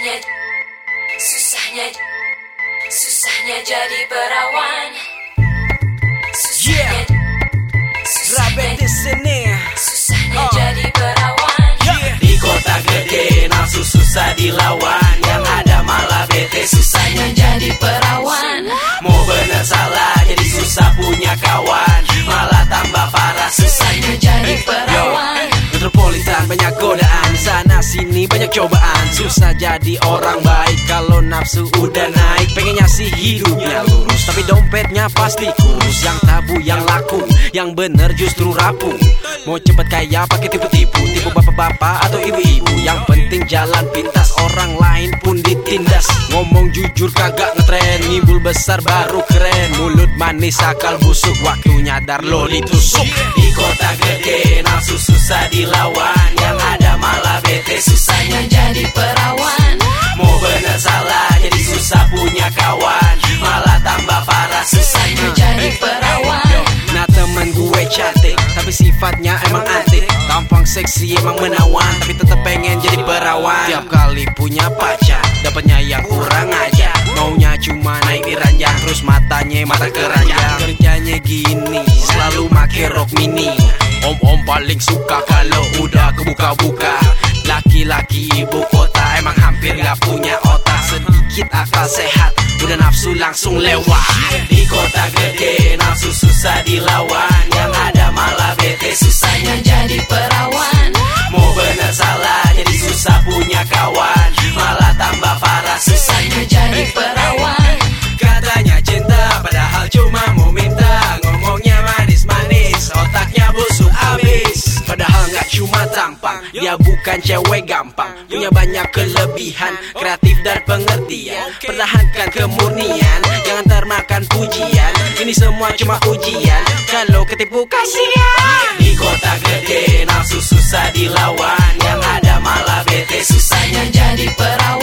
Susahnya, susahnya, susahnya jadi perawan. Susahnya, Rabbit di sini susahnya Oh. jadi perawan. Di kota gede nafsu susah dilawan Yang ada malah bete susahnya Jadi perawan. Mau bener salah jadi susah punya kawan Sini banyak cobaan Susah jadi orang baik. Kalau nafsu udah naik Pengennya sih hidupnya lurus. Tapi dompetnya pasti kurus Yang tabu yang laku Yang bener justru rapuh. Mau cepet kaya pakai tipu-tipu Tipu bapak-bapak atau ibu-ibu. Yang penting jalan pintas Orang lain pun ditindas. Ngomong jujur kagak ngetren Ngibul besar baru keren. Mulut manis akal busuk Waktunya dar lo ditusuk kawan. Malah tambah parah susahnya Jadi perawan. Nah temen gue cantik Tapi sifatnya emang antik. Tampang seksi emang menawan Tapi tetep pengen jadi perawan. Tiap kali punya pacar Dapatnya yang kurang aja Maunya cuma naik di ranjang Terus matanya mata keranjang. Kerjanya gini Selalu make rok mini. Om-om paling suka kalau udah kebuka-buka. Laki-laki ibu kota emang hampir gak punya otak. Sedikit akal sehat Udah nafsu langsung lewat. Di kota gede nafsu susah dilawan. Yang ada malah bete susahnya Jadi perawan. Mau bener salah jadi susah punya kawan. Malah tambah cuma tampang Dia bukan cewek gampang. Punya banyak kelebihan. Kreatif dan pengertian. Pertahankan kemurnian. Jangan termakan pujian. Ini semua cuma ujian. Kalau ketipu kasihan. Di kota gede nafsu susah dilawan. Yang ada malah bete susahnya Jadi perawan.